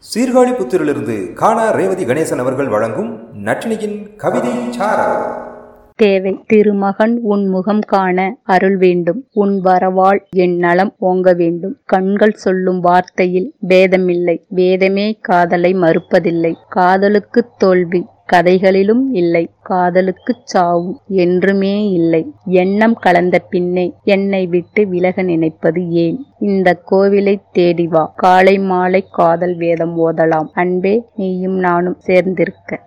சீர்காழி புத்திரிலிருந்து காணா ரேவதி கணேசன் அவர்கள் வழங்கும் நட்டினியின் கவிதை தேவை திருமகன் உன் முகம் காண அருள் வேண்டும். உன் வரவாள் என் நலம் ஓங்க வேண்டும். கண்கள் சொல்லும் வார்த்தையில் பேதமில்லை. வேதமே காதலை மறுப்பதில்லை. காதலுக்கு தோல்வி கதைகளிலும் இல்லை. காதலுக்குச் சாவும் என்றுமே இல்லை. எண்ணம் கலந்த பின்னே என்னை விட்டு விலக நினைப்பது ஏன்? இந்த கோவிலை தேடி வா. காலை மாலை காதல் வேதம் ஓதலாம். அன்பே நீயும் நானும் சேர்ந்திருக்க.